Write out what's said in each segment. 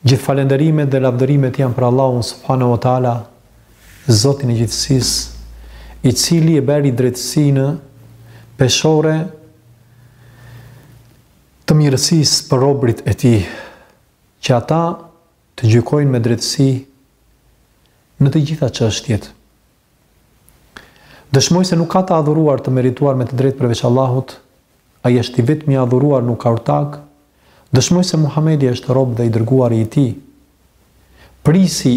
Gjithë falenderimet dhe lavdërimet janë për Allahun subhanahu wa taala, Zotin e gjithësisë, i cili e bëri drejtësinë peshore të mirësisë për robrit e tij, që ata të gjykojnë me drejtësi në të gjitha çështjet. Dëshmoj se nuk ka të adhuruar të merituar me të drejtë përveç Allahut, Ai është i vetmi i adhuruar nuk ka ortak, Dëshmoj se Muhamedi është rob dhe i dërguari i Tij, prijësi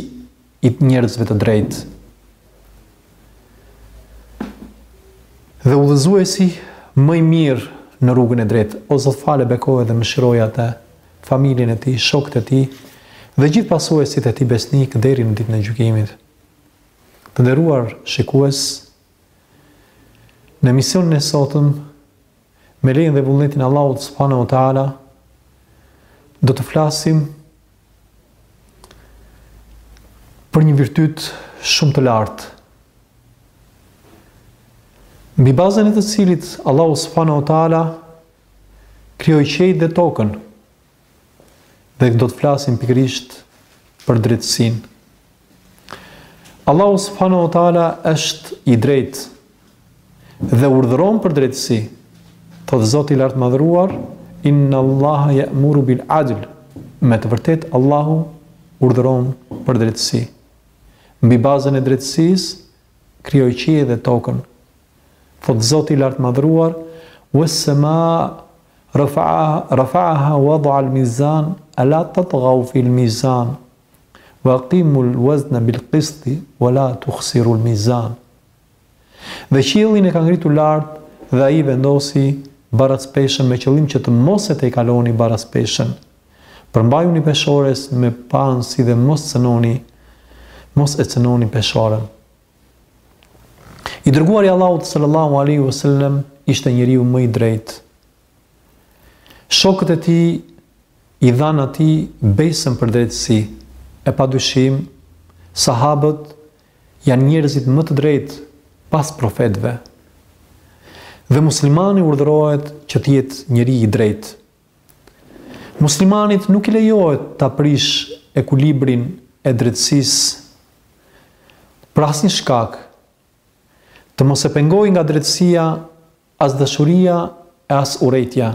i njerëzve të drejtë dhe udhëzuesi më i mirë në rrugën e drejtë, O Zot fale bekoje dhe mëshiroje atë, familjen e tij, shokët e tij dhe gjithë pasuesit e tij besnikë deri në ditën e gjykimit. Të nderuar shikues, në emisionin e sotëm, me lejen dhe vullnetin e Allahut subhanahu wa taala, do të flasim për një virtyt shumë të lartë. Mbi bazën e të cilit Allahu subhanahu wa taala krijoi qiejt dhe tokën. dhe do të flasim pikërisht për drejtësinë. Allahu subhanahu wa taala është i drejtë dhe urdhëron për drejtësi. Thotë Zoti i lartmadhëruar, inna Allaha ya'muru bil adl. Me të vërtetë Allahu urdhëron për drejtësi. Mbi bazën e drejtësisë krijoi qiellin dhe tokën. Thotë Zoti i lartmadhëruar, was sama Rafa'aha wa wada'a al-mizan ala tatghaw fi al-mizan wa aqimu al-wazna bil-qisti wa la tukhsiru al-mizan. Dhe qiellin e ka ngritur lart dhe ai vendosi barazpeshën me qëllim që të mos e tejkaloni barazpeshën. Përmbajuni peshores me paanësi dhe mos cënoni, mos e cënoni peshoren. I dërguari i Allahut sallallahu alaihi wasallam ishte njeriu më i drejtë. Shokët e tij i dhanë atij besën për drejtësi. E padyshim, sahabët janë njerëzit më të drejtë pas profetëve. Dhe muslimani urdhërohet që të jetë njeri i drejtë. Muslimanit nuk i lejohet ta prishë ekuilibrin e drejtësisë për asnjë shkak, të mos e pengojë nga drejtësia as dashuria e as urrejtja.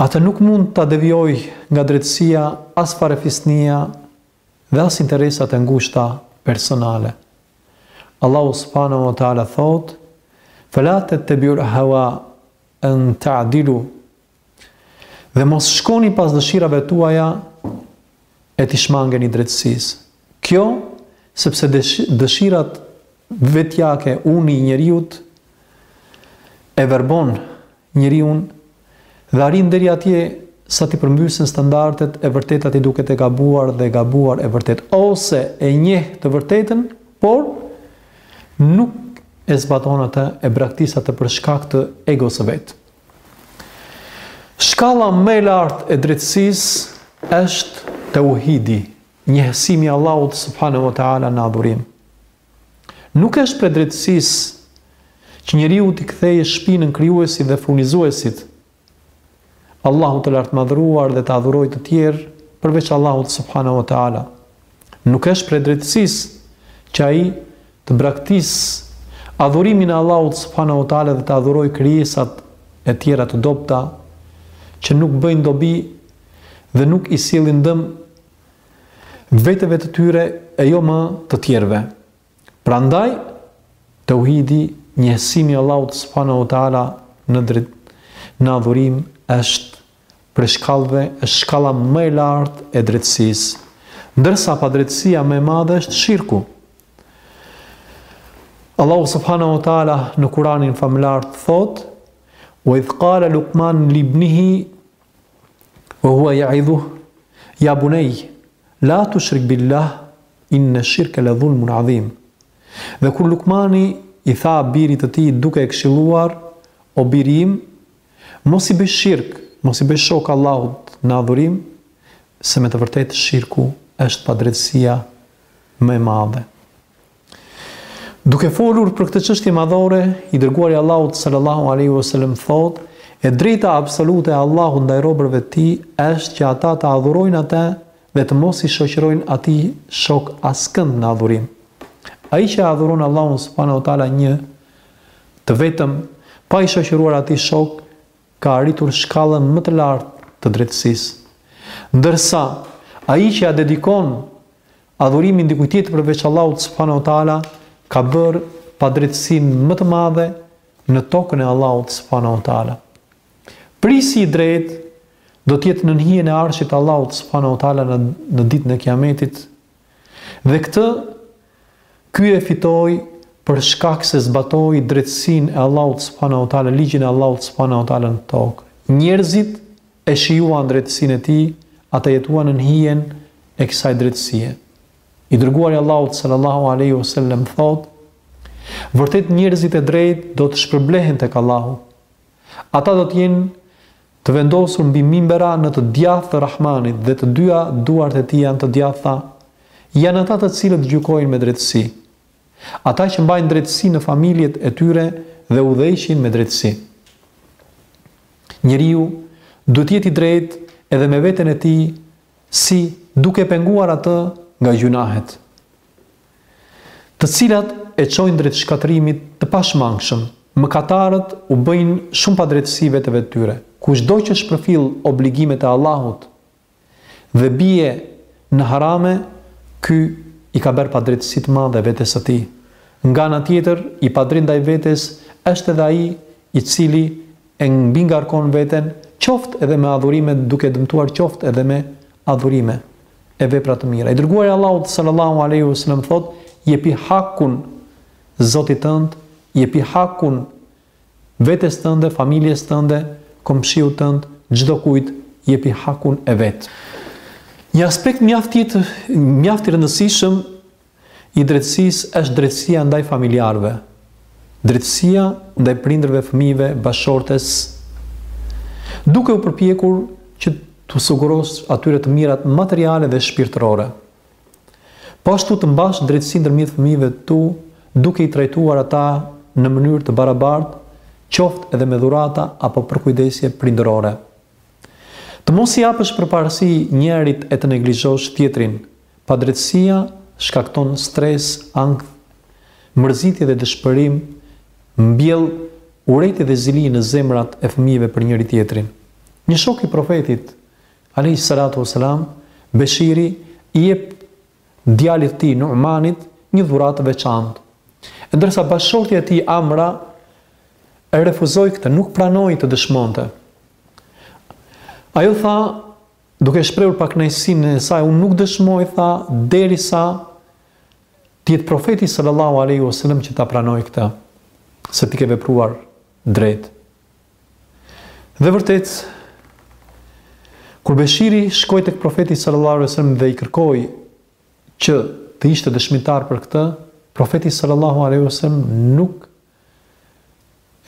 Atë nuk mund ta devijojë nga drejtësia as farefisnia dhe as interesat e ngushta personale. Allahu subhanehu ve teala thotë, Fela tettebiul hawa En ta'dilu. Dhe mos shkoni pas dëshirave tuaja e t'i shmangeni drejtësisë. Kjo sepse dëshirat vetjake uni i njeriut e verbon njeriun dhe arrin deri atje sa t'i përmbysen standardet e vërteta t'i duket e gabuar dhe e gabuara e vërtetë ose e njeh të vërtetën por nuk e zbaton atë e braktis atë për shkak të egos së vet. Shkalla më e lartë e drejtësisë është tauhidi, njehsimi i Allahut subhanahu wa taala në adhurim. Nuk është prej drejtësisë që njeriu t'i kthejë shpinën krijuesit dhe furnizuesit Allahut të lartmadhëruar dhe të adhurojë të tjerë përveç Allahut subhanahu wa taala. Nuk është prej drejtësisë që ai të braktisë adhurimin e Allahut subhanahu wa taala dhe të adhurojë krijesat e tjera të dobëta që nuk bëjnë dobi dhe nuk i sjellin dëm veteve të tyre e jo më të tjerëve. Prandaj tauhidi, njehsimi i Allahut subhanahu wa taala në drejt në adhurim është prej shkallëve është shkalla më e lartë e drejtësisë, ndërsa padrejtësia më e madhe është shirku. Allahu subhanahu wa taala në Kur'anin famëlartë thotë: "Wa idh qala Luqman li ibnihi Wa huwa ya'idhuhu ya bunay la tushrik billah inna ash-shirka la dhulmun adhim. Dhe kur Lukmani i tha birit të tij duke e këshilluar, O biri im, mos i bëj shirk, mos i bëj shok Allahut në adhurim, se me të vërtetë shirku është padrejtësia më e madhe. Duke folur për këtë çështje madhore, i dërguari i Allahut sallallahu alaihi wasallam thotë, e drejta absolute e Allahut ndaj robërve të tij është që ata ta adhurojnë atë dhe të mos i shoqërojnë atij shok askënd në adhurim. Ai që adhuron Allahun subhanahu wa taala një të vetëm, pa i shoqëruar atij shok, ka arritur shkallën më të lartë të drejtësisë. Ndërsa, ai që ia dedikon Adhurimi dikujt tjetër përveç Allahut subhanahu wa taala ka bërë padrejtësinë më të madhe në tokën e Allahut subhanahu wa taala. Prijësi i drejtë do të jetë nën hijen e Arshit të Allahut subhanahu wa taala në në ditën e Kiametit. Dhe këtë ky e fitoi për shkak se zbatoi drejtësinë e Allahut subhanahu wa taala, ligjin e Allahut subhanahu wa taala në tokë. Njerëzit E shijuan drejtësinë e Tij, ata jetuan nën hijen e kësaj drejtësie. I Dërguari i Allahut sallallahu alejhi ue sellem thotë, Vërtet njerëzit e drejtë do të shpërblehen tek Allahu. Ata do të jenë të vendosur mbi mimbera në të djathtë të Rahmanit dhe të dyja duart e Tij janë të djathta, janë ata të cilët gjykojnë me drejtësi. Ata që mbajnë drejtësi në familjet e tyre dhe udhëheqin me drejtësi. Njeriu duhet të jetë i drejtë edhe me veten e tij, si duke e penguar atë nga gjynahet, të cilat e çojnë drejt shkatërrimit të pashmangshëm. Mëkatarët u bëjnë shumë padrejtësi veteve të tyre. Kushdo që shpërfill obligimet e Allahut, dhe bie në harame ky i ka bërë padrejtësi të madhe vetes së tij nga ana tjetër i padrejtë ndaj vetes është edhe ai i cili e mbingarkon veten qoftë edhe me adhurime duke e dëmtuar qoftë edhe me adhurime e vepra të mira i dërguari i Allahut sallallahu alaihi wasallam thotë jepi hakun Zotit tënd jepi hakun Vetes tënde, familjes tënde, komshiut tënd, çdokujt jepi hakun e vet. Një aspekt mjaft, mjaft i rëndësishëm i drejtësisë është drejtësia ndaj familjarëve, drejtësia ndaj prindërve, fëmijëve, bashkëshortes, duke u përpjekur që t'u sigurosh atyre të mirat materiale dhe shpirtërore. Po ashtu të mbash drejtësi ndërmjet fëmijëve të tu duke i trajtuar ata në mënyrë të barabartë qoftë edhe me dhurata apo përkujdesje prindërore. Të mos i japësh përparësi njërit e të neglizhosh tjetrin, padrejtësia shkakton stres, ankth, mërzitje dhe dëshpërim, mbjell urrejtje dhe zili në zemrat e fëmijëve për njëri-tjetrin. Një shok i Profetit, Alejhi Salatu Wa Selam, Beshiri i jep djalit të tij Nu'manit një dhuratë të veçantë. E ndërsa bashkëshortja e tij Amra e refuzoi këtë, nuk pranoi të dëshmonte. Ajo tha, duke shprehur pakënaqësinë e saj, unë nuk dëshmoj tha derisa të jetë profeti sallallahu alaihi wasallam që ta pranojë këtë se ti ke vepruar drejt. Dhe vërtet, kur Beshiri shkoi tek Profeti sallallahu alejhi ve sellem dhe i kërkoi që të ishte dëshmitar për këtë, Profeti sallallahu alejhi ve sellem nuk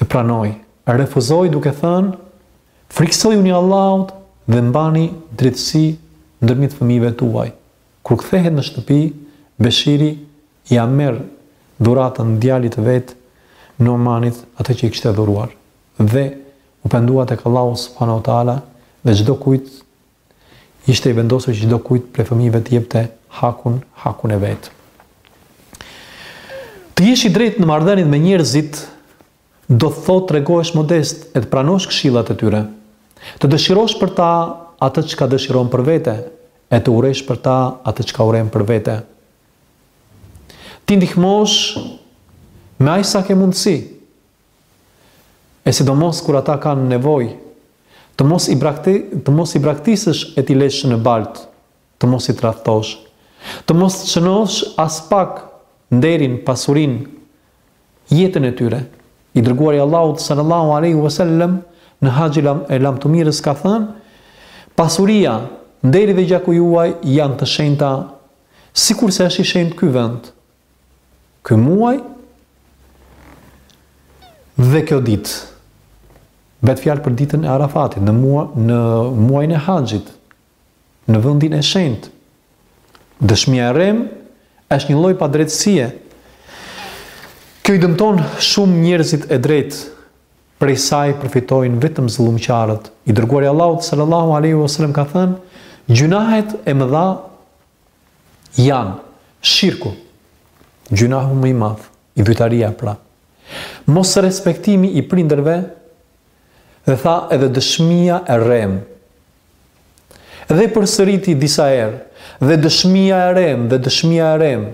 e pranoi, refuzoi duke thënë: "Frikësojuni Allahut dhe mbani drejtësi ndërmjet fëmijëve tuaj." Kur kthehet në shtëpi, Beshiri Ia merr dhuratën djalit të vet, Nu'manit, atë që i kishte dhuruar, dhe u pendua tek Allahu subhanahu wa ta'ala dhe çdokujt ishte i vendosur që çdokujt prej fëmijëve të jepte hakun, hakun e vet. Të jesh i drejtë në marrëdhëniet me njerëzit do të thotë të tregohesh modest e të pranosh këshillat e tyre. Të dëshirosh për ta atë çka dëshiron për vete, e të urresh për ta atë çka urren për vete. T'i ndihmosh me aq sa ke mundësi. E sidomos kur ata kanë nevojë, të mos i brakti, të mos i braktisësh e t'i lësh në baltë, të mos i tradhtosh, të mos cenosh aspak nderin, pasurinë, jetën e tyre. I dërguari i Allahut sallallahu alaihi wasallam në haxhin e lamtumirës ka thënë: Pasuria, nderi dhe gjaku juaj janë të shenjta Sikurse është i shenjtë ky vend, ky muaj dhe kjo ditë. Bëhet fjalë për ditën e Arafatit në muaj në muajin e Haxhit, në vendin e shenjtë. Dëshmia e rreme është një lloj padrejtësie. Kjo i dëmton shumë njerëzit e drejtë Prej saj përfitojnë vetëm zullumqarët. I Dërguari i Allahut, sallallahu alejhi ve sellem, ka thënë, Gjynahet e mëdha janë shirku, gjynahu më i madh, idhujtaria pra, mosrespektimi i prindërve dhe tha edhe dëshmia e rreme, Dhe e përsëriti disa herë, Dhe dëshmia e rreme, dhe dëshmia e rreme.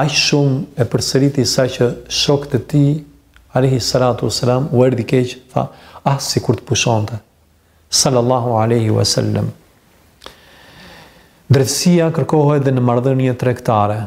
Aq shumë e përsëriti saqë shokët e tij, alejhi salatu u selam, u erdhi keq, tha, Ah, sikur të pushonte. Sallallahu alejhi u sellem. Drejtësia kërkohet dhe në marrëdhënie tregtare.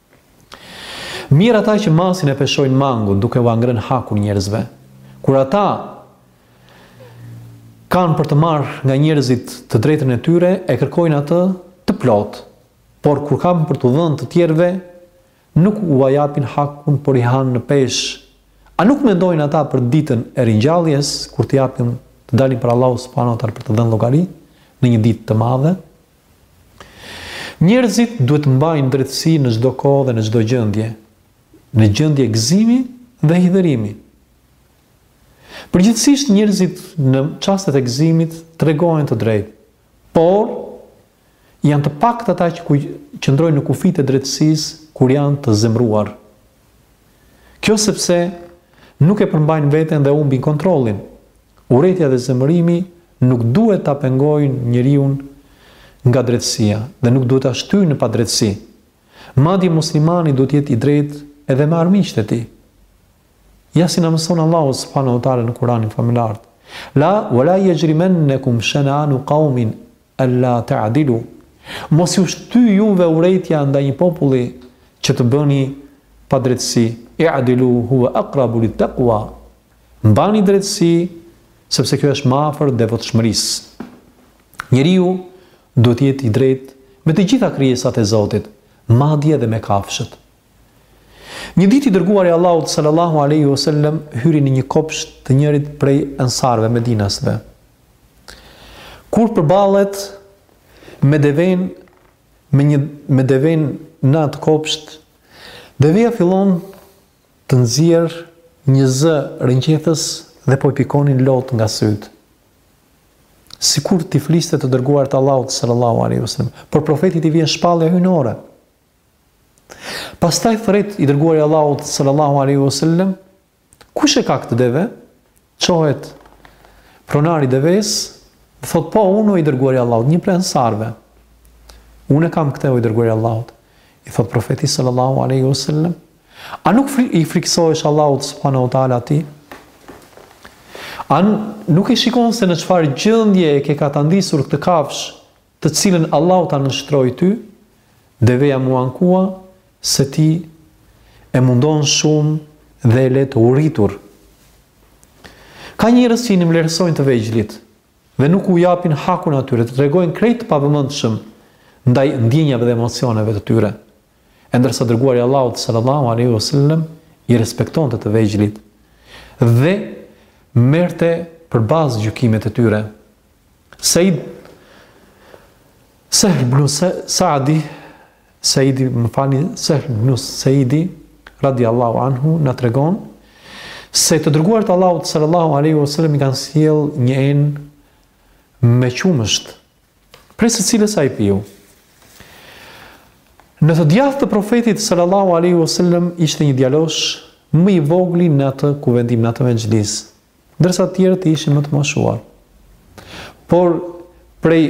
Mjerë ata që masin e peshojnë mangut duke ua ngrënë hakun njerëzve. Kur ata kanë për të marrë nga njerëzit të drejtën e tyre, e kërkojnë atë të plotë, por kur kanë për t'u dhënë të tjerëve, nuk ua japin hakun, por i hanë në peshë. A nuk mendojnë ata për ditën e ringjalljes, kur të japin, të dalin para Allahut subhanehu ve teala për të dhënë llogari në një ditë të madhe, Njerëzit duhet të mbajnë drejtësi në çdo kohë dhe në çdo gjendje, në gjendje gëzimi dhe hidhërimi. Përgjithësisht njerëzit në çastet e gëzimit tregohen të drejtë, por janë të pakët ata që qëndrojnë në kufijtë e drejtësisë kur janë të zemëruar. Kjo sepse nuk e përmbajnë veten dhe humbin kontrollin. Urrejtja dhe zemërimi nuk duhet ta pengojnë njeriun nga drejtësia dhe nuk duhet ta shtyjnë në padrejtësi. Madje muslimani duhet të jetë i drejtë edhe me armiqtë e tij. Ja si na mëson Allahu subhanahu wa taala në Kur'anin famëlartë. La wala yajrimannakum shana'anu qaumin alla ta'dilu. Mos ju shtyjë juve urrejtja ndaj një populli që të bëni padrejtësi. I'dilu huwa aqrabu lit-taqwa. Mbani drejtësi, sepse kjo është më afër devotshmërisë. Njeriu duhet të jetë i drejtë me të gjitha krijesat e Zotit, madje edhe me kafshët. Një ditë i dërguari i Allahut sallallahu alaihi wasallam hyri në një kopsht të njërit prej ensarëve medinasve. Kur përballet me deve, me një, me devenë në atë kopsht, deveja fillon Të nxjerrë një zë rrënqethës dhe po i pikonin lotë nga sytë. Sikur t'i fliste të dërguarit të Allahut sallallahu alaihi wasallam, por profetit i vjen shpallja hyjnore. Pastaj thërret i dërguari i Allahut sallallahu alaihi wasallam, kush e ka këtë deve? Çohet pronari i devesë, thotë po unë o i dërguari i Allahut, një prej ensarëve. Unë e kam këtë o i dërguari i Allahut. I thotë profeti sallallahu alaihi wasallam, a nuk i frikësohesh Allahut subhanahu wa taala ti? A nuk e shikon se në çfarë gjendje e ke katandisur këtë kafshë? Të cilën Allahu ta nënshtroi ty, deveja m'u ankua se ti e mundon shumë dhe e le të uritur. Ka njerëz që i nënvlerësojnë të vegjlit dhe nuk u japin hakun atyre, tregohen krejt të pavëmendshëm ndaj ndjenjave dhe emocioneve të tyre, e ndërsa i Dërguari i Allahut sallallahu alejhi ve sellem i respektonte të vegjlit dhe merrte për bazë gjykimet e tyre. Said Sahl ibn Sa'di Said më falni Sahl ibn Sa'di radiallahu anhu na tregon se të dërguarit të Allahut sallallahu alaihi wasallam i kanë sjellë një enë me qumësht prej së cilës ai piu Në të djathtë të profetit sallallahu alaihi wasallam ishte një djalosh më i vogli në atë kuvendim në atë mexhlis. ndërsa të tjerët ishin më të moshuar. Por prej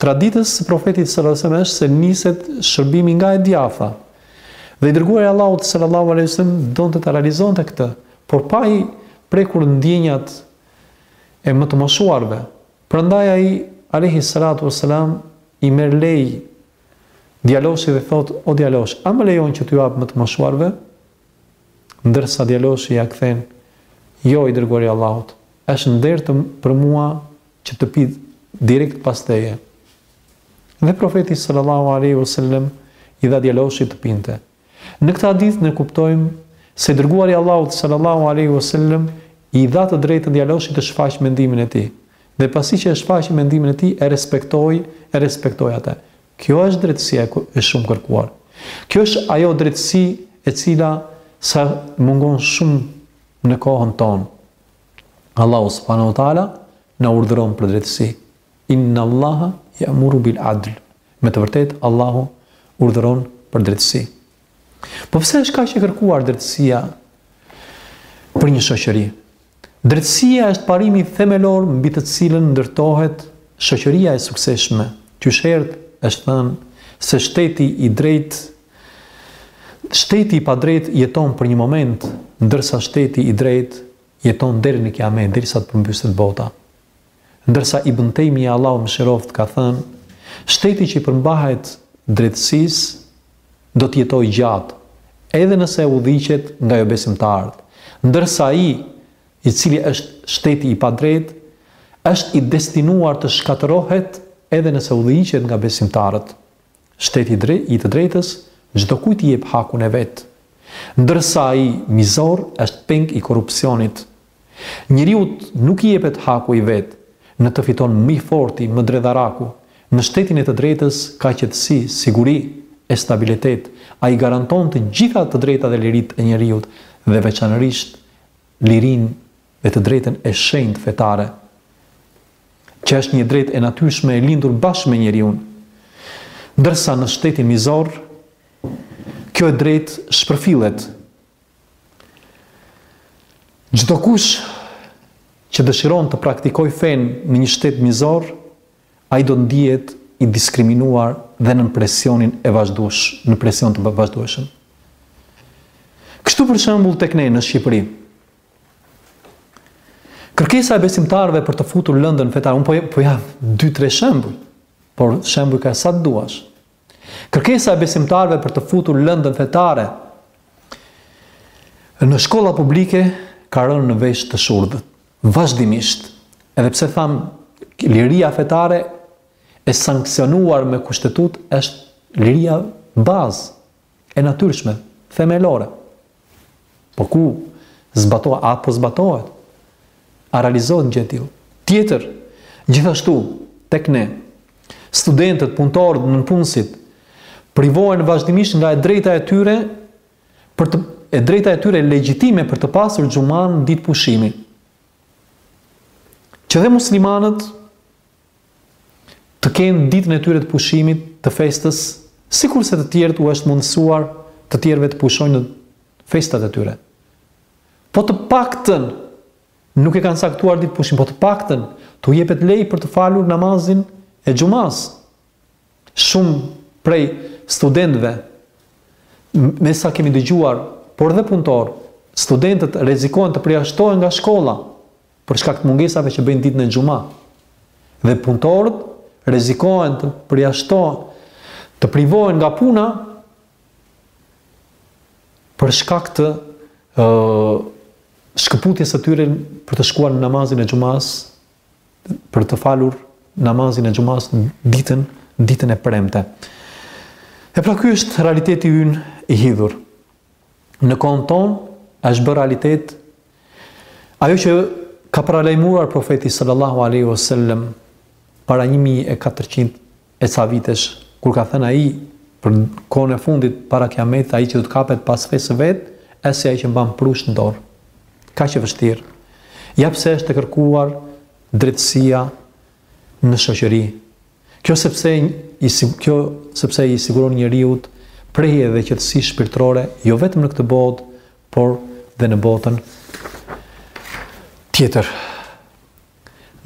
traditës së profetit sallallahu alajhi wasallam është se niset shërbimi nga e djatha. Dhe i dërguari i Allahut sallallahu alajhi wasallam donte ta realizonte këtë, por pa i prekur ndjenjat e më të moshuarve. Prandaj ai alaihi salatu wasalam i merr leje djaloshit dhe thotë o djalosh, a më lejon që t'ua jap më të moshuarve? Ndërsa djaloshi ia kthen, Jo, i Dërguari i Allahut, është nder për mua që të pi direkt pas teje. Dhe Profeti sallallahu alejhi ve sellem i dha djaloshit të pinte. Në këtë hadith ne kuptojmë se i Dërguari i Allahut sallallahu alejhi ve sellem i dha të drejtën djaloshit të shfaqë mendimin e tij. Dhe pasi që e shfaqi mendimin e tij, e respektoi, e respektoi atë. Kjo është drejtësia e shumëkërkuar. Kjo është ajo drejtësi e cila sot mungon shumë në kohën tonë. Allahu subhanahu wa taala na urdhëron për drejtësi. Inna Allaha ya'muru bil adl. Me të vërtetë Allahu urdhëron për drejtësi. Po pse është kaq e kërkuar drejtësia për një shoqëri? Drejtësia është parimi themelor mbi të cilën ndërtohet shoqëria e suksesshme. Qysh herët është thënë se shteti i drejtë shteti i padrejt jeton për një moment, ndërsa shteti i drejtë jeton deri në kiamet, derisa të përmbyset bota. Ndërsa Ibn Tejmija Allahu e mëshiroftë ka thënë, Shteti që i përmbahet drejtësisë do të jetojë gjatë, edhe nëse udhëhiqet nga jobesimtarët, ndërsa ai, i cili është shteti i padrejtë, është i destinuar të shkatërrohet edhe nëse udhëhiqet nga besimtarët. Shteti i të drejtës çdokujt i jep hakun e vet, ndërsa ai mizor është peng i korrupsionit. Njeriut nuk i jepet haku i vet, në të fiton më i forti, më dredharaku. Në shtetin e të drejtës ka qetësi, siguri e stabilitet. Ai garanton të gjitha të drejtat e liritë e njeriut dhe veçanërisht lirinë dhe të drejtën e shenjtë fetare, që është një e drejtë e natyrshme e lindur bashkë me njeriun. Ndërsa në shtetin mizor, kjo e drejtë shpërfillet. Çdokush që dëshiron të praktikojë fenë në një shtet mizor, ai do të ndihet i diskriminuar dhe në presionin e vazhduesh, në presion të vazhdueshëm. Kështu për shembull tek ne në Shqipëri, Kërkesa e besimtarëve për të futur lëndën fetare, unë po, po jap dy tre shembuj, por shembuj ka sa të duash. Kërkesa e besimtarëve për të futur lëndën fetare në shkolla publike ka rënë në vesh të shurdhër, vazhdimisht. Edhe pse thamë liria fetare e sanksionuar me kushtetutë është liria bazë e natyrshme, themelore, po ku zbatohet, a po zbatohet, a realizohet një gjë e tillë. Tjetër, gjithashtu, tek ne, studentët, punëtorët, në nëpunësit, privohen vazhdimisht nga e drejta e tyre, për të, e drejta e tyre legjitime për të pasur xhumanë ditë pushimi. Që dhe muslimanët, të kenë ditën e tyre të pushimit, të festës, sikurse të tjerët u është mundësuar të tjerëve të pushojnë në festat e tyre. Po të paktën nuk e kanë caktuar ditë pushim, po të paktën t'u jepet leje për të falur namazin e xhumasë. Shumë prej studentëve me sa kemi dëgjuar, por dhe punëtorë, studentët rrezikohen të përjashtohen nga shkolla për shkak të mungesave që bëjnë ditën e xhuma dhe punëtorët rrezikohen të përjashtohen, të privohen nga puna për shkak të ë uh, shkëputjes së tyre për të shkuar në namazin e xhumasë, për të falur namazin e xhumasë ditën ditën e premte. E pra ky është realiteti ynë i hidhur. Në kohën tonë është bërë realitet ajo që ka paralajmëruar profeti sallallahu alaihi wasallam para 1400 e ca vitesh, kur ka thënë ai për kohën e fundit para kiametit, ai që do të kapet pas fesë së vet, është si ai që mban prush në dorë. Kaq e vështirë. Ja pse është e kërkuar drejtësia në shoqëri. Kjo sepse i kjo sepse i siguron njeriut prehje dhe qetësi shpirtërore jo vetëm në këtë botë, por dhe në botën tjetër.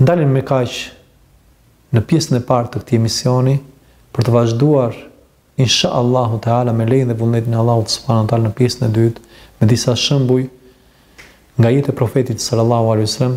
Ndalemi me kaq në pjesën e parë të këtij emisioni për të vazhduar inshallahu teala me lejen dhe vullnetin e Allahut subhanahu wa taala në pjesën e dytë me disa shembuj nga jeta e profetit sallallahu alaihi wasallam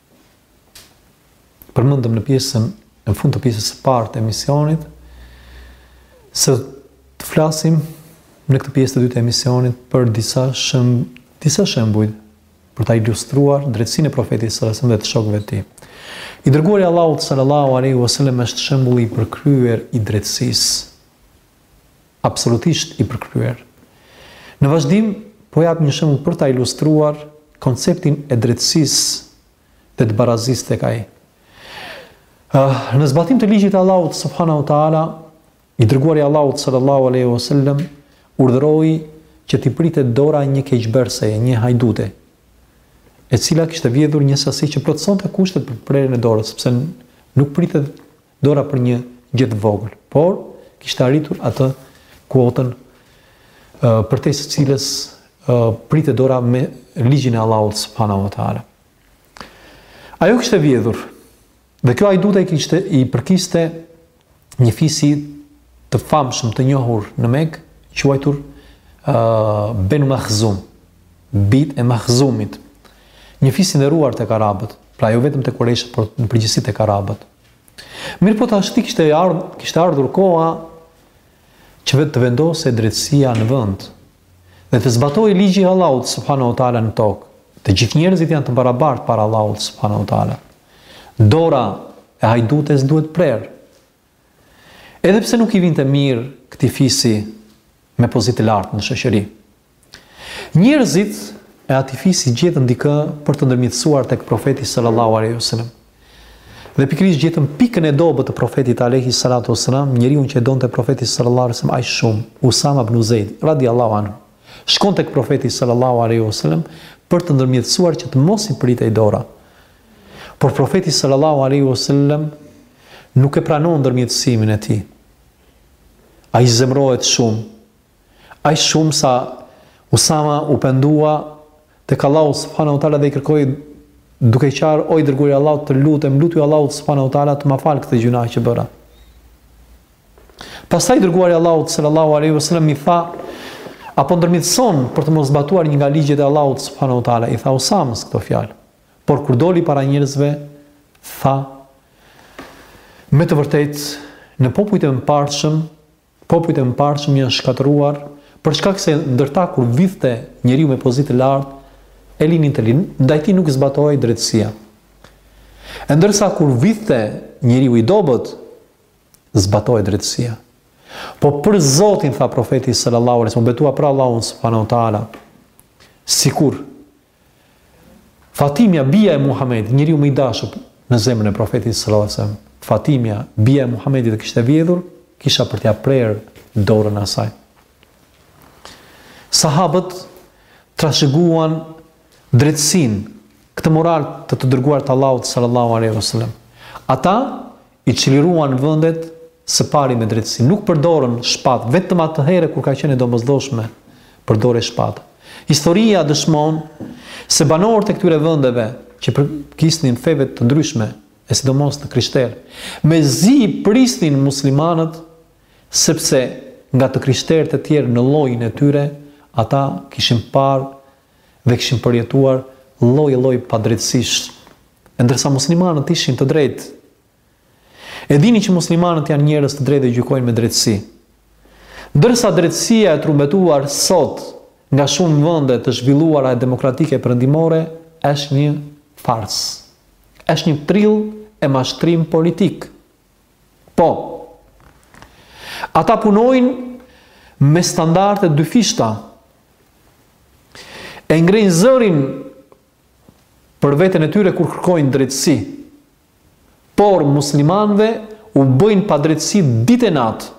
përmendëm në pjesën në fund të pjesës së parë të emisionit se të flasim në këtë pjesë të dytë të emisionit për disa shëm disa shembuj për ta ilustruar drejtësinë e profetit sallallahu alajhi wasallam dhe të shokëve të tij. I dërguari i Allahut sallallahu alaihi wasallam është shembulli i përkryer i drejtësisë. Absolutisht i përkryer. Në vazhdim, po jap një shembull për ta ilustruar konceptin e drejtësisë dhe të barazisë tek ai. Në zbatim të ligjit të Allahut subhanahu teala, i dërguari i Allahut sallallahu alaihi wasallam urdhëroi që t'i pritet dora një keqbërëseje, një hajdute, e cila kishte vjedhur një sasi që plotësonte kushtet për prerjen e dorës, sepse nuk pritet dora për një gjë të vogël, por kishte arritur atë kuotën përtej së cilës pritet dora me ligjin e Allahut subhanahu wa taala. Ajo kishte vjedhur dhe kjo hajdutja i kishte i përkiste një fisi të famshëm të njohur në Mekë, quajtur uh, Benu Mahzum, bijtë e Mahzumit. Një fis i nderuar tek arabët, pra jo vetëm tek kurejshët, por në përgjithësi tek arabët. Mirëpo tashti kishte, kishte ardhur koha që vetë të vendosej drejtësia në vend dhe të zbatohej ligji i Allahut subhanahu wa taala në tokë. Të gjithë njerëzit janë të barabartë para Allahut subhanahu wa taala. Dora e hajdutes duhet prerë. Edhe pse nuk i vinte mirë këtij fisi me pozitë të lartë në shoqëri. Njerëzit e atij fisi gjetën dikë për të ndërmjetësuar tek Profeti sallallahu alejhi ve sellem. Dhe pikërisht gjetën pikën e dobët të Profetit alejhi salatu ve selam, njeriun që e donte Profeti sallallahu alejhi ve sellem aq shumë, Usama bnu Zejd, radijallahu anhu, shkon tek Profeti sallallahu alejhi ve sellem për të ndërmjetësuar që të mos i pritej dora. Por Profeti sallallahu alejhi ve sellem nuk e pranon ndërmjetësimin e tij. Ai zemërohet shumë, Aq shumë sa Usama u pendua tek Allahu subhanahu wa taala dhe i kërkoi duke qarë o i dërguari i Allahut të lutem lutju Allahut subhanahu wa taala të ma falë këtë gjynah që bëra. Pastaj i dërguari Allahut sallallahu alaihi wasallam i tha a po ndërmjetëson për të mos zbatuar një nga ligjet e Allahut subhanahu wa taala i tha Usamës këto fjalë. Por kur doli para njerëzve tha me të vërtetë në popujt e mëparshëm Popujt e mëparshëm janë shkatërruar për shkak se ndër ta kur vidhte njeriu me pozitë të lartë e linin të lirë, ndaj tij nuk zbatohej drejtësia. E ndërsa kur vidhte njeriu i dobët, zbatohej drejtësia. Po për Zotin, tha Profeti sallallahu alejhi u betua për Allahun subhanahu wa taala, sikur Fatimja, bija e Muhamedit, njeriu më i dashur në zemrën e Profetit sallallahu alajhi wasallam. Fatimja, bija e Muhamedit të kishte vjedhur, kisha për t'ia prerë dorën asaj. Sahabët trashëguan drejtësinë, këtë moral të të dërguarit të Allahut sallallahu alaihi wasallam. Ata i çliruan vendet së pari me drejtësi, nuk përdorën shpatë, vetëm atëherë kur ka qenë e domosdoshme përdorën shpatë. Historia dëshmon se banorët e këtyre vendeve që përkisnin feve të ndryshme, e sidomos të krishterë, mezi prisnin muslimanët sepse nga të krishterët e tjerë në llojin e tyre ata kishin parë dhe kishin përjetuar lloj e lloj padrejtësish, e ndërsa muslimanët ishin të drejtë. E dinin që muslimanët janë njerëz të drejtë dhe gjykojnë me drejtësi. Ndërsa drejtësia e trumbetuar sot nga shumë vende të zhvilluara e demokratike perëndimore është një farsë. Është një trill e mashtrim politik. Po, ata punojnë me standarde dyfishta, e ngrejnë zërin për veten e tyre kur kërkojnë drejtësi, por muslimanëve u bëjnë padrejtësi ditë e natë,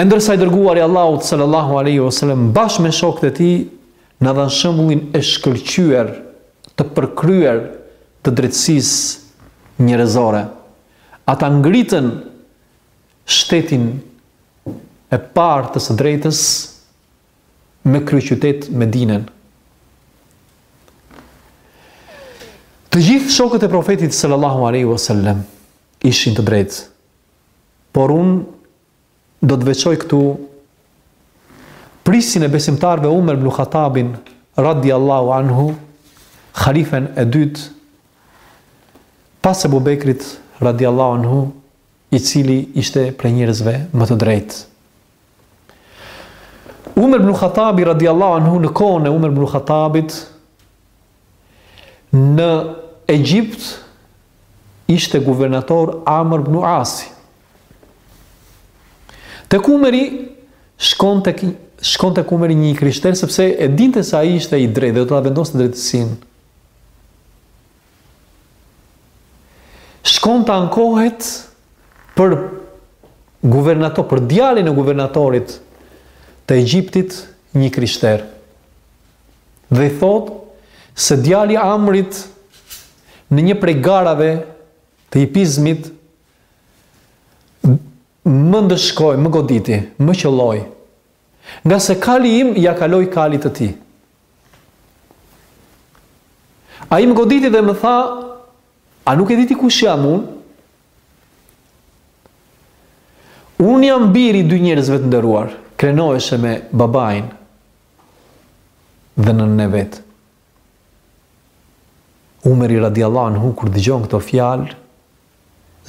E ndërsa i dërguari i Allahut sallallahu alaihi wasallam bashkë me shokët e tij na dhanë shembullin e shkëlqyer të përkryer të drejtësisë njerëzore. Ata ngritën shtetin e parë të së drejtës me kryeqytet Medinën. Të gjithë shokët e profetit sallallahu alaihi wasallam Ishin të drejtë. Por unë do të veçoj këtu prijësin e besimtarëve Umer ibn Khattabin radiallahu anhu, halifen e dytë pas Ebu Bekrit radiallahu anhu, i cili ishte prej njerëzve më të drejtë. Umer ibn Khattabi radiallahu anhu në kohën e Umer ibn Khattabit Në Egjipt ishte guvernator Amr ibn Asi. Tek Umeri shkon tek shkon tek Umeri një i krishterë sepse e dinte se ai ishte i drejtë dhe do ta vendoste drejtësinë. Shkon të ankohet për guvernator, për djalin e guvernatorit të Egjiptit, një i krishterë. Dhe i thotë se djali i Amrit në një prej garave të hipizmit më ndëshkoi, më goditi, më qëlloi, ngase kali im, ia kaloi kalit të tij. Ai më goditi dhe më tha, a nuk e di ti kush jam unë? Unë jam bir i dy njerëzve të nderuar, krenoheshte me babain, dhe në ne vetë. Umeri radiallahu anhu kur dëgjon këto fjalë,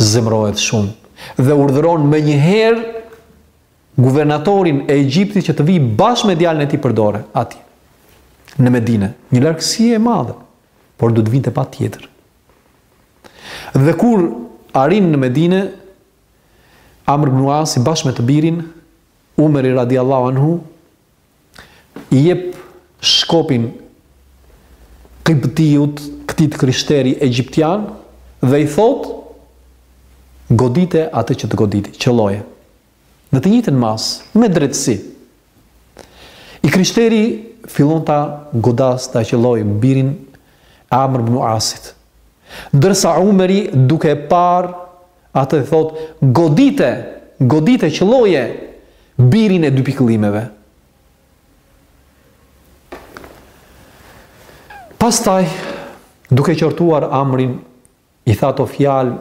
zemërohet shumë dhe urdhëron menjëherë guvernatorin e Egjiptit që të vijë bashkë me djalin e tij përdore atje në Medinë, një largësi e madhe, por duhet të vinte patjetër. Dhe kur arrin në Medinë, Amr ibn Asi bashkë me të birin Umeri radiallahu anhu I jep shkopin kibtiut, këtij krishteri egjiptian, dhe i thotë, Godite atë që të goditi, qëlloje. Në të njëjtën masë, me drejtësi. I krishteri fillon ta godasë, ta qëllojë birin e Amr ibn Asit. Ndërsa Umeri, duke e parë Atë i thotë, Godite, godite, qëlloje birin e dy pikëllimeve. Pastaj, duke qortuar Amrin, i tha ato fjalë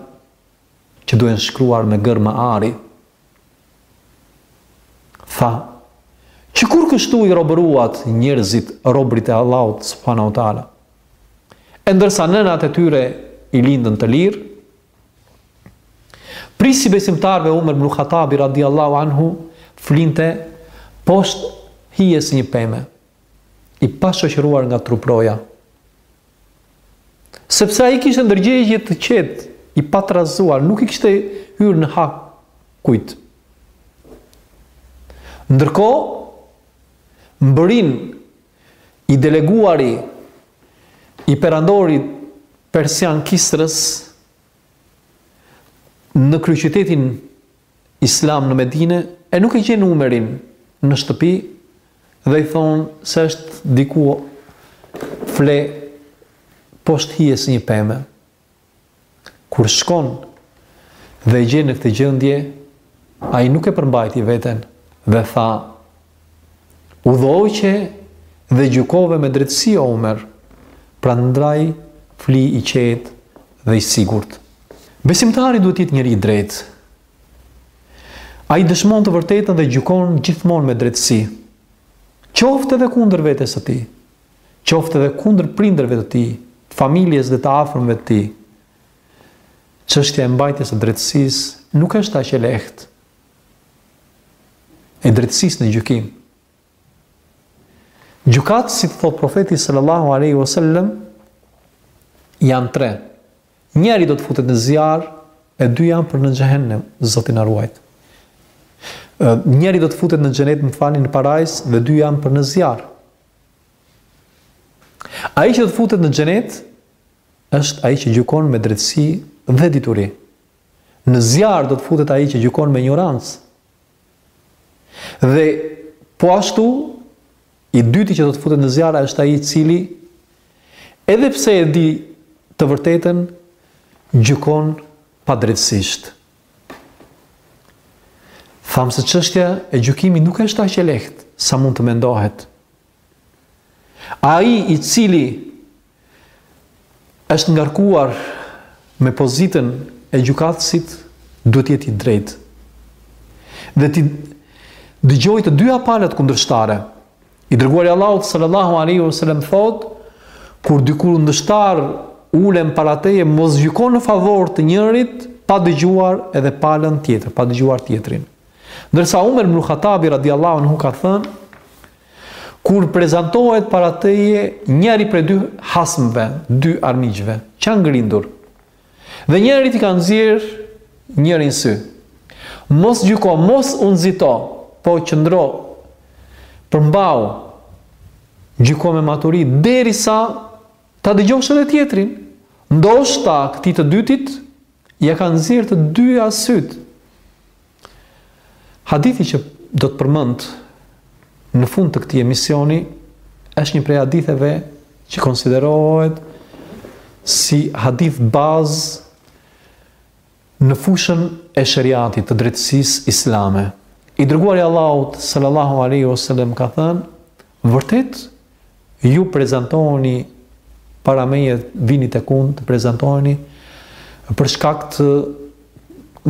që duhen shkruar me germa ari, tha, që kur kështu i robëruat njerëzit robërit e Allahut subhanahu ue teala, e ndërsa nënat e tyre i lindën të lirë, Prijësi i besimtarëve Umer ibn Hatabi radiallahu anhu flinte poshtë hijes së një peme, i pashoqëruar nga truproja. Sepse ai kishte ndërgjegje të qetë, i patrazuar, nuk i kishte hyrë në hak kujt. Ndërkohë, mbërrin I deleguari i perandorit persian Kisrës në kryeqytetin islam në Medine e nuk e gjen Umerin në shtëpi dhe i thonë se është diku fle poshtë hijes së një peme. Kur shkon dhe e gjen në këtë gjendje, ai nuk e përmbajti veten dhe tha, udhëhoqe dhe gjykove me drejtësi o Umer, prandaj fli i qetë dhe i sigurt. Besimtari duhet të jetë njeri i drejtë. Ai dëshmon të vërtetën dhe gjykon gjithmonë me drejtësi. Qoftë edhe kundër vetes së tij. qoftë edhe kundër prindërve të tij, familjes dhe të afërmve të tij. Çështja e mbajtjes së drejtësisë nuk është aq e lehtë. E drejtësisë në gjykim. Gjykatësit, si të thotë profeti sallallahu aleyhi vësallem, janë tre. Njëri do të futet në zjarr, e dy janë për në xhehenem, Zoti na ruajt. Njëri do të futet në xhenet, më falni, në parajsë, dhe dy janë për në zjarr. Ai që do të futet në xhenet është ai që gjykon me drejtësi dhe dituri. Në zjarr do të futet ai që gjykon me injorancë. Dhe po ashtu i dyti që do të futet në zjarr është ai i cili edhe pse e di të vërtetën gjykon padrejtësisht. Thamë se çështja e gjykimit nuk është aq e lehtë sa mund të mendohet. Ai i cili është ngarkuar me pozitën e gjykatësit duhet të jetë i drejtë. Dhe t'i dëgjojë të dyja palët kundërshtare. I dërguari i Allahut sallallahu alaihi wasallam thotë, kur dy kundërshtarë ulen para teje, mos gjyko në favor të njërit pa dëgjuar edhe palën tjetër, pa dëgjuar tjetrin. Ndërsa Umer ibn Khattabi radiallahu anhu ka thënë, kur prezantohet para teje njëri prej dy hasmve, dy armiqve, që janë grindur, Dhe njërit i ka nxjerrë njërin sy. Mos gjyko, mos u nxito, po qëndro përmbahu. Gjyko me maturi derisa ta dëgjosh edhe tjetrin. Ndoshta këtij të dytit ia ka nxjerrë të dyja sytë. Hadithi që do të përmend në fund të këtij emisioni është një prej haditheve që konsiderohet si hadith bazë në fushën e sheriatit të drejtësisë islame. I dërguari i Allahut sallallahu alaihi wasallam ka thënë, vërtet Ju prezantoheni para meje vini tek unë të prezantoheni për shkak të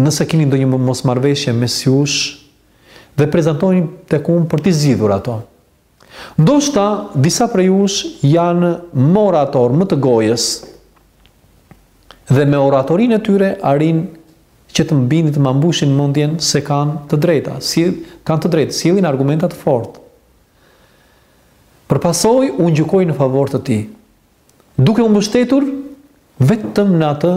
nëse keni ndonjë mosmarrëveshje mes jush dhe prezantoheni tek unë për t'i zgjidhur ato. Ndoshta disa prej jush janë më oratorë, më të gojës dhe me oratorinë e tyre arrijnë që të më bindin të ma mbushin mendjen se kanë të drejta, si kanë të drejtë, sjellin argumenta të fortë, Për pasojë unë gjykoj në favor të tij, duke u mbështetur vetëm në atë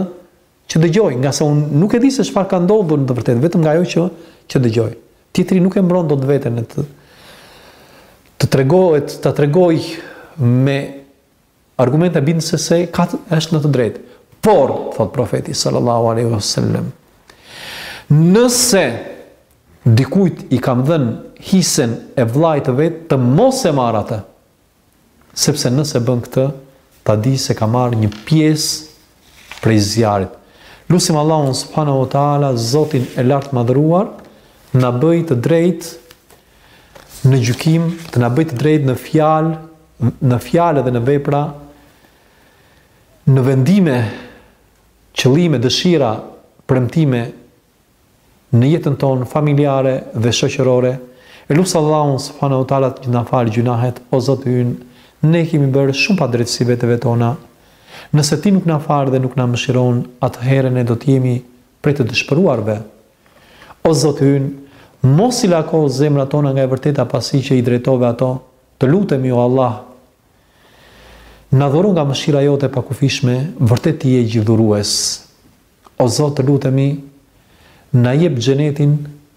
që dëgjoj, ngase unë nuk e di se çfarë ka ndodhur në të vërtetë, vetëm nga ajo që që dëgjoj. Tjetri nuk e mbron dot veten të të tregohet, ta tregoj me argumente bindëse se ka është në të drejtë. Por, thot profeti sallallahu alaihi wasallam, nëse dikujt i kam dhën hisen e vllait të vet të mos e marrë atë, sepse nëse bën këtë, ta dijë se ka marr një pjesë prej zjarrit. Lusim Allahun subhanahu wa taala, Zotin e Lartmadhëruar, na bëjë të drejtë në gjykim të na bëjë të drejtë në fjalë, në fjalë dhe në vepra, në vendime, qëllime, dëshira, premtime në jetën tonë familjare dhe shoqërore. E lusim Allahun subhanahu wa taala të na falë gjynahet, o Zoti ynë, ne kemi bërë shumë padrejtësi veteve tona. Nëse ti nuk na fal dhe nuk na mëshiron, atëherë ne do të jemi prej të dëshpëruarve. O Zoti ynë, mos i lako zemrat tona nga e vërteta pasi që i drejtove ato, të lutemi o Allah, na dhuro nga mëshira jote e pakufishme, vërtet ti je gjithëdhurues. O Zot, të lutemi, na jep xhenetin